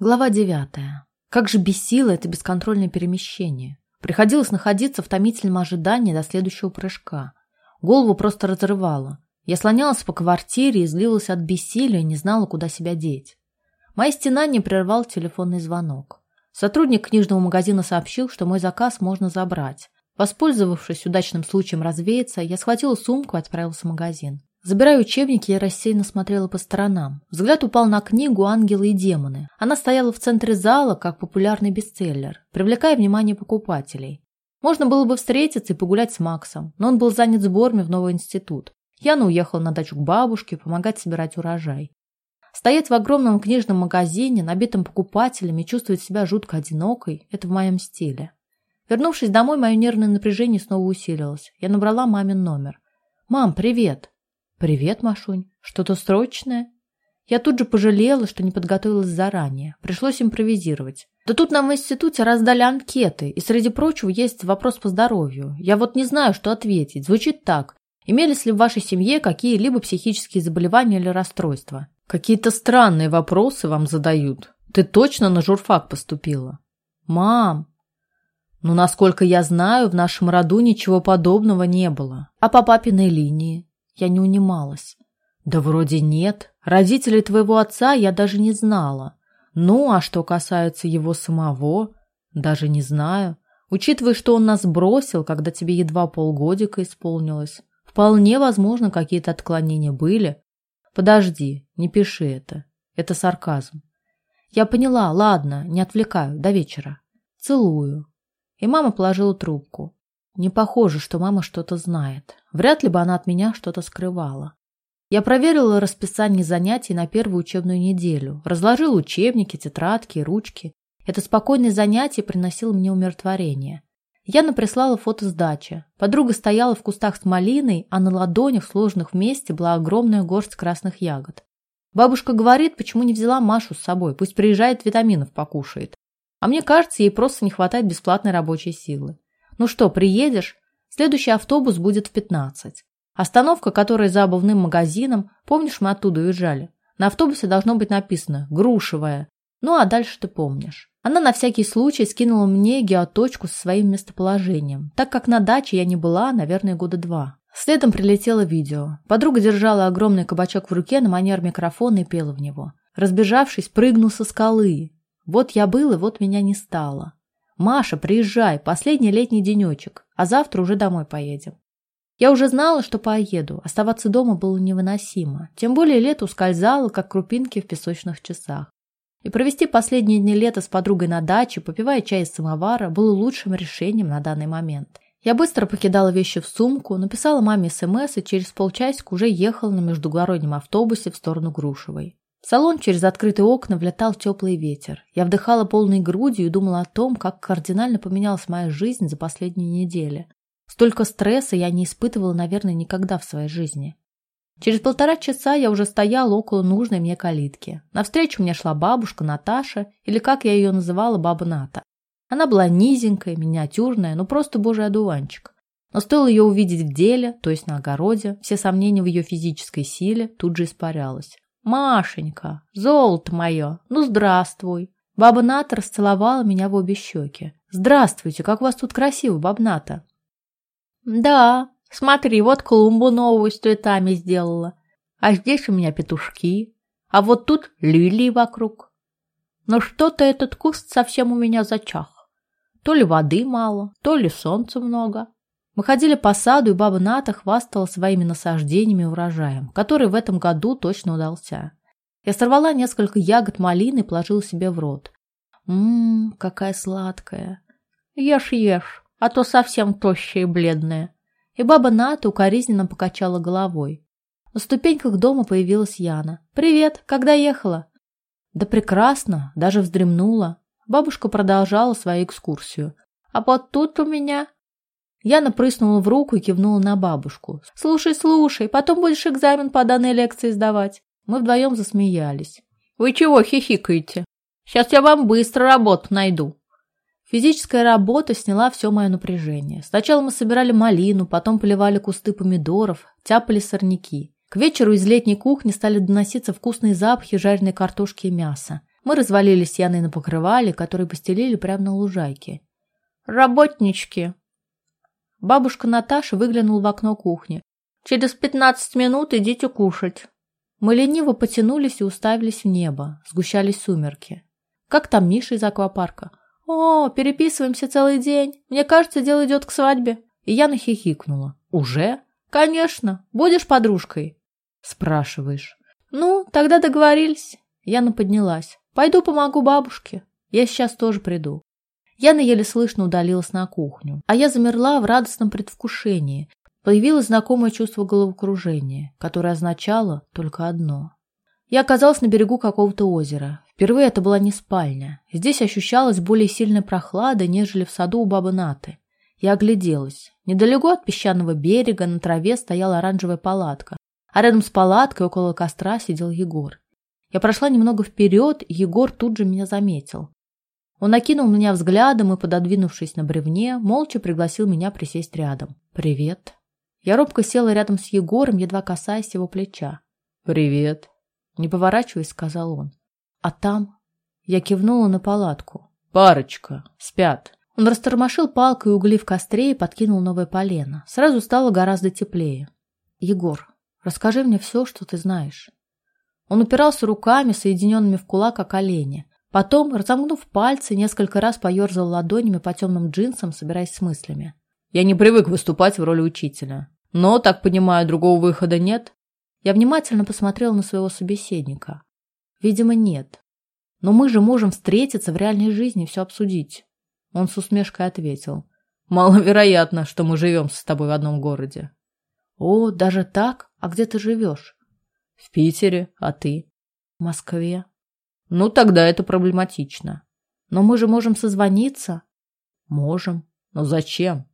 Глава девятая. Как же бесило это бесконтрольное перемещение. Приходилось находиться в томительном ожидании до следующего прыжка. Голову просто разрывало. Я слонялась по квартире и злилась от бессилия не знала, куда себя деть. Мои стенания прервал телефонный звонок. Сотрудник книжного магазина сообщил, что мой заказ можно забрать. Воспользовавшись удачным случаем развеяться, я схватила сумку и отправилась в магазин. Забирая учебники, я рассеянно смотрела по сторонам. Взгляд упал на книгу «Ангелы и демоны». Она стояла в центре зала, как популярный бестселлер, привлекая внимание покупателей. Можно было бы встретиться и погулять с Максом, но он был занят сборами в новый институт. Яна уехала на дачу к бабушке помогать собирать урожай. Стоять в огромном книжном магазине, набитом покупателями, чувствовать себя жутко одинокой – это в моем стиле. Вернувшись домой, мое нервное напряжение снова усилилось. Я набрала мамин номер. «Мам, привет!» «Привет, Машунь. Что-то срочное?» Я тут же пожалела, что не подготовилась заранее. Пришлось импровизировать. Да тут нам в институте раздали анкеты, и среди прочего есть вопрос по здоровью. Я вот не знаю, что ответить. Звучит так. Имелись ли в вашей семье какие-либо психические заболевания или расстройства? Какие-то странные вопросы вам задают. Ты точно на журфак поступила? Мам, ну, насколько я знаю, в нашем роду ничего подобного не было. А по папиной линии? Я не унималась. Да вроде нет. Родителей твоего отца я даже не знала. Ну, а что касается его самого, даже не знаю. Учитывая, что он нас бросил, когда тебе едва полгодика исполнилось, вполне возможно, какие-то отклонения были. Подожди, не пиши это. Это сарказм. Я поняла, ладно, не отвлекаю, до вечера. Целую. И мама положила трубку. Не похоже, что мама что-то знает. Вряд ли бы она от меня что-то скрывала. Я проверила расписание занятий на первую учебную неделю, разложила учебники, тетрадки, ручки. Это спокойное занятие приносило мне умиротворение. Яна прислала фото с дачи. Подруга стояла в кустах с малиной, а на ладонях, сложенных вместе, была огромная горсть красных ягод. Бабушка говорит, почему не взяла Машу с собой, пусть приезжает, витаминов покушает. А мне кажется, ей просто не хватает бесплатной рабочей силы. Ну что, приедешь? Следующий автобус будет в 15. Остановка, которая за обувным магазином, помнишь, мы оттуда уезжали? На автобусе должно быть написано «Грушевая». Ну, а дальше ты помнишь. Она на всякий случай скинула мне геоточку со своим местоположением, так как на даче я не была, наверное, года два. Следом прилетело видео. Подруга держала огромный кабачок в руке на манер микрофона и пела в него. Разбежавшись, прыгнул со скалы. Вот я был, и вот меня не стало. «Маша, приезжай, последний летний денечек, а завтра уже домой поедем». Я уже знала, что поеду, оставаться дома было невыносимо, тем более лето ускользало, как крупинки в песочных часах. И провести последние дни лета с подругой на даче, попивая чай из самовара, было лучшим решением на данный момент. Я быстро покидала вещи в сумку, написала маме СМС и через полчасика уже ехала на междугороднем автобусе в сторону Грушевой. В салон через открытые окна влетал теплый ветер. Я вдыхала полной грудью и думала о том, как кардинально поменялась моя жизнь за последние недели. Столько стресса я не испытывала, наверное, никогда в своей жизни. Через полтора часа я уже стояла около нужной мне калитки. Навстречу мне шла бабушка Наташа, или как я ее называла, баба Ната. Она была низенькая, миниатюрная, ну просто божий одуванчик. Но стоило ее увидеть в деле, то есть на огороде, все сомнения в ее физической силе тут же испарялось. «Машенька, золото мое, ну здравствуй!» Баба Ната расцеловала меня в обе щеки. «Здравствуйте, как у вас тут красиво, баба Ната!» «Да, смотри, вот клумбу новую с цветами сделала. А здесь у меня петушки. А вот тут лилии вокруг. Но что-то этот куст совсем у меня зачах. То ли воды мало, то ли солнца много. Мы ходили по саду, и баба Ната хвастала своими насаждениями и урожаем, который в этом году точно удался. Я сорвала несколько ягод малины и положила себе в рот. Ммм, какая сладкая. Ешь, ешь, а то совсем тощая и бледная. И баба Ната укоризненно покачала головой. На ступеньках дома появилась Яна. «Привет! Когда ехала?» «Да прекрасно! Даже вздремнула!» Бабушка продолжала свою экскурсию. «А вот тут у меня Яна прыснула в руку и кивнула на бабушку. «Слушай, слушай, потом будешь экзамен по данной лекции сдавать». Мы вдвоем засмеялись. «Вы чего хихикаете? Сейчас я вам быстро работу найду». Физическая работа сняла все мое напряжение. Сначала мы собирали малину, потом поливали кусты помидоров, тяпали сорняки. К вечеру из летней кухни стали доноситься вкусные запахи жареной картошки и мяса. Мы развалились Яной на покрывале, который постелили прямо на лужайке. «Работнички!» Бабушка Наташа выглянула в окно кухни. «Через пятнадцать минут идите кушать». Мы лениво потянулись и уставились в небо. Сгущались сумерки. «Как там Миша из аквапарка?» «О, переписываемся целый день. Мне кажется, дело идет к свадьбе». И я нахихикнула. «Уже?» «Конечно. Будешь подружкой?» «Спрашиваешь». «Ну, тогда договорились». Яна поднялась. «Пойду помогу бабушке. Я сейчас тоже приду». Яна еле слышно удалилась на кухню, а я замерла в радостном предвкушении. Появилось знакомое чувство головокружения, которое означало только одно. Я оказалась на берегу какого-то озера. Впервые это была не спальня. Здесь ощущалась более сильная прохлада, нежели в саду у бабы Наты. Я огляделась. Недалеко от песчаного берега на траве стояла оранжевая палатка, а рядом с палаткой около костра сидел Егор. Я прошла немного вперед, и Егор тут же меня заметил. Он накинул меня взглядом и, пододвинувшись на бревне, молча пригласил меня присесть рядом. «Привет». Я робко села рядом с Егором, едва касаясь его плеча. «Привет». Не поворачиваясь, сказал он. «А там?» Я кивнула на палатку. «Парочка. Спят». Он растормошил палкой угли в костре и подкинул новое полено. Сразу стало гораздо теплее. «Егор, расскажи мне все, что ты знаешь». Он упирался руками, соединенными в кулак, о колени. Потом, разомкнув пальцы, несколько раз поерзал ладонями по темным джинсам, собираясь с мыслями. «Я не привык выступать в роли учителя. Но, так понимаю, другого выхода нет?» Я внимательно посмотрел на своего собеседника. «Видимо, нет. Но мы же можем встретиться в реальной жизни и все обсудить». Он с усмешкой ответил. «Маловероятно, что мы живем с тобой в одном городе». «О, даже так? А где ты живешь?» «В Питере. А ты?» «В Москве». Ну, тогда это проблематично. Но мы же можем созвониться. Можем. Но зачем?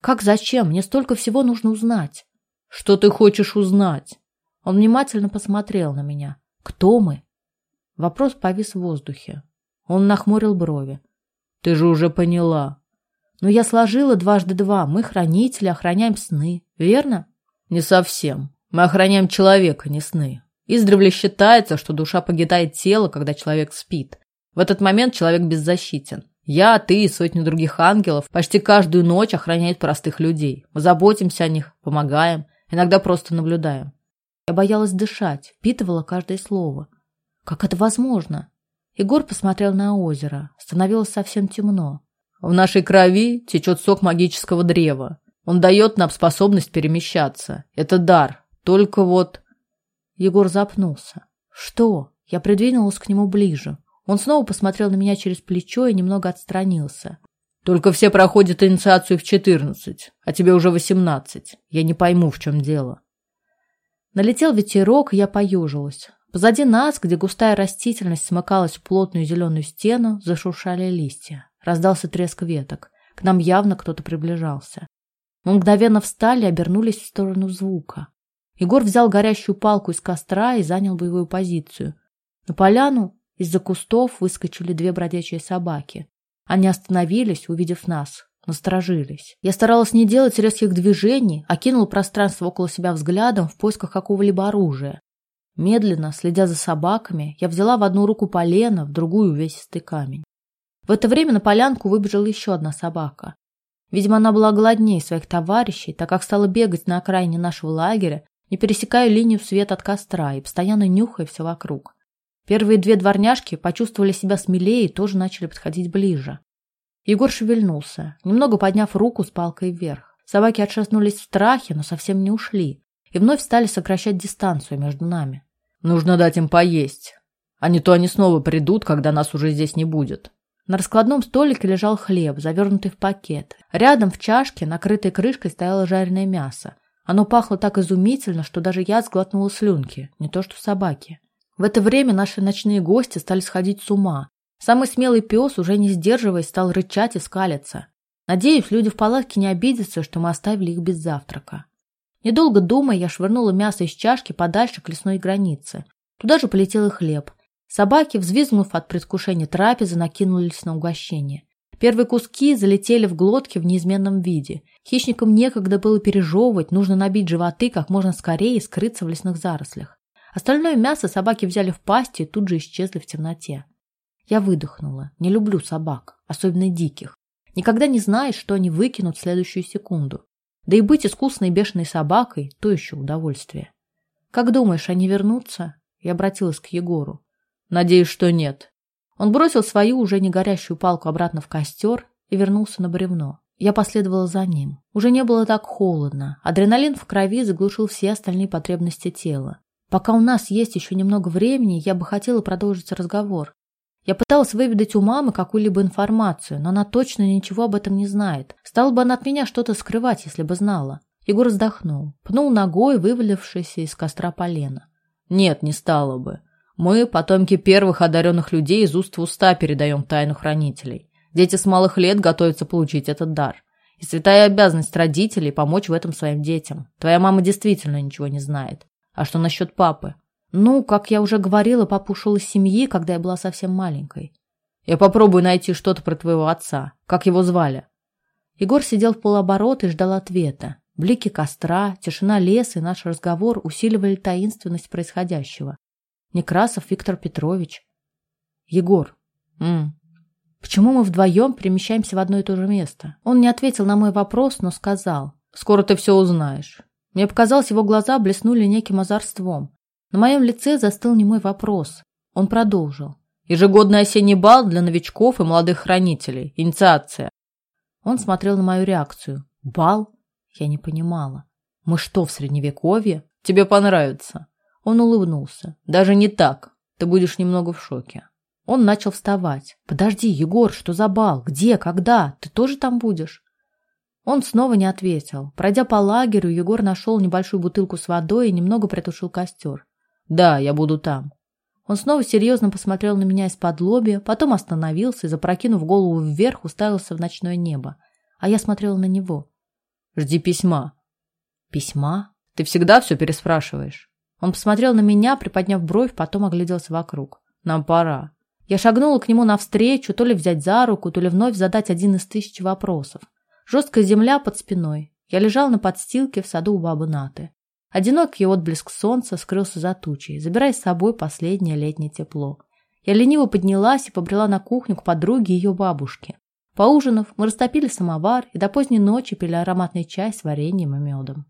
Как зачем? Мне столько всего нужно узнать. Что ты хочешь узнать? Он внимательно посмотрел на меня. Кто мы? Вопрос повис в воздухе. Он нахмурил брови. Ты же уже поняла. Но я сложила дважды два. Мы хранители, охраняем сны. Верно? Не совсем. Мы охраняем человека, не сны. Издревле считается, что душа покидает тело, когда человек спит. В этот момент человек беззащитен. Я, ты и сотни других ангелов почти каждую ночь охраняют простых людей. Мы заботимся о них, помогаем, иногда просто наблюдаем. Я боялась дышать, впитывала каждое слово. Как это возможно? Егор посмотрел на озеро. Становилось совсем темно. В нашей крови течет сок магического древа. Он дает нам способность перемещаться. Это дар. Только вот Егор запнулся. «Что?» Я придвинулась к нему ближе. Он снова посмотрел на меня через плечо и немного отстранился. «Только все проходят инициацию в четырнадцать, а тебе уже восемнадцать. Я не пойму, в чем дело». Налетел ветерок, и я поежилась. Позади нас, где густая растительность смыкалась в плотную зеленую стену, зашуршали листья. Раздался треск веток. К нам явно кто-то приближался. Мы мгновенно встали и обернулись в сторону звука. Егор взял горящую палку из костра и занял боевую позицию. На поляну из-за кустов выскочили две бродячие собаки. Они остановились, увидев нас, насторожились. Я старалась не делать резких движений, окинула пространство около себя взглядом в поисках какого-либо оружия. Медленно, следя за собаками, я взяла в одну руку полено, в другую увесистый камень. В это время на полянку выбежала еще одна собака. Видимо, она была голоднее своих товарищей, так как стала бегать на окраине нашего лагеря не пересекая линию света от костра и постоянно нюхая все вокруг. Первые две дворняжки почувствовали себя смелее и тоже начали подходить ближе. Егор шевельнулся, немного подняв руку с палкой вверх. Собаки отшатнулись в страхе, но совсем не ушли, и вновь стали сокращать дистанцию между нами. «Нужно дать им поесть, а не то они снова придут, когда нас уже здесь не будет». На раскладном столике лежал хлеб, завернутый в пакет. Рядом в чашке, накрытой крышкой, стояло жареное мясо. Оно пахло так изумительно, что даже я сглотнула слюнки, не то что собаки. В это время наши ночные гости стали сходить с ума. Самый смелый пес, уже не сдерживаясь, стал рычать и скалиться. Надеюсь, люди в палатке не обидятся, что мы оставили их без завтрака. Недолго думая, я швырнула мясо из чашки подальше к лесной границе. Туда же полетел и хлеб. Собаки, взвизгнув от предвкушения трапезы, накинулись на угощение. Первые куски залетели в глотки в неизменном виде. Хищникам некогда было пережевывать, нужно набить животы как можно скорее и скрыться в лесных зарослях. Остальное мясо собаки взяли в пасть и тут же исчезли в темноте. Я выдохнула. Не люблю собак, особенно диких. Никогда не знаешь, что они выкинут в следующую секунду. Да и быть искусной бешеной собакой – то еще удовольствие. «Как думаешь, они вернутся?» Я обратилась к Егору. «Надеюсь, что нет». Он бросил свою уже не горящую палку обратно в костер и вернулся на бревно. Я последовала за ним. Уже не было так холодно. Адреналин в крови заглушил все остальные потребности тела. Пока у нас есть еще немного времени, я бы хотела продолжить разговор. Я пыталась выведать у мамы какую-либо информацию, но она точно ничего об этом не знает. Стала бы она от меня что-то скрывать, если бы знала. Егор вздохнул, пнул ногой вывалившееся из костра полено. Нет, не стало бы. Мы, потомки первых одаренных людей, из уст в уста передаем тайну хранителей. Дети с малых лет готовятся получить этот дар. И святая обязанность родителей помочь в этом своим детям. Твоя мама действительно ничего не знает. А что насчет папы? Ну, как я уже говорила, папа ушел из семьи, когда я была совсем маленькой. Я попробую найти что-то про твоего отца. Как его звали? Егор сидел в полоборота и ждал ответа. Блики костра, тишина леса и наш разговор усиливали таинственность происходящего. Некрасов Виктор Петрович. Егор. М. Почему мы вдвоем перемещаемся в одно и то же место? Он не ответил на мой вопрос, но сказал. Скоро ты все узнаешь. Мне показалось, его глаза блеснули неким озорством. На моем лице застыл немой вопрос. Он продолжил. Ежегодный осенний бал для новичков и молодых хранителей. Инициация. Он смотрел на мою реакцию. Бал? Я не понимала. Мы что, в средневековье? Тебе понравится. Он улыбнулся. Даже не так. Ты будешь немного в шоке. Он начал вставать. Подожди, Егор, что за бал? Где? Когда? Ты тоже там будешь? Он снова не ответил. Пройдя по лагерю, Егор нашел небольшую бутылку с водой и немного притушил костер. Да, я буду там. Он снова серьезно посмотрел на меня из-под лобья, потом остановился и, запрокинув голову вверх, уставился в ночное небо. А я смотрела на него. Жди письма. Письма? Ты всегда все переспрашиваешь. Он посмотрел на меня, приподняв бровь, потом огляделся вокруг. Нам пора. Я шагнула к нему навстречу, то ли взять за руку, то ли вновь задать один из тысяч вопросов. Жесткая земля под спиной. Я лежал на подстилке в саду у бабы Наты. Одинокий отблеск солнца скрылся за тучей, забирая с собой последнее летнее тепло. Я лениво поднялась и побрела на кухню к подруге ее бабушке. Поужинав, мы растопили самовар и до поздней ночи пили ароматный чай с вареньем и медом.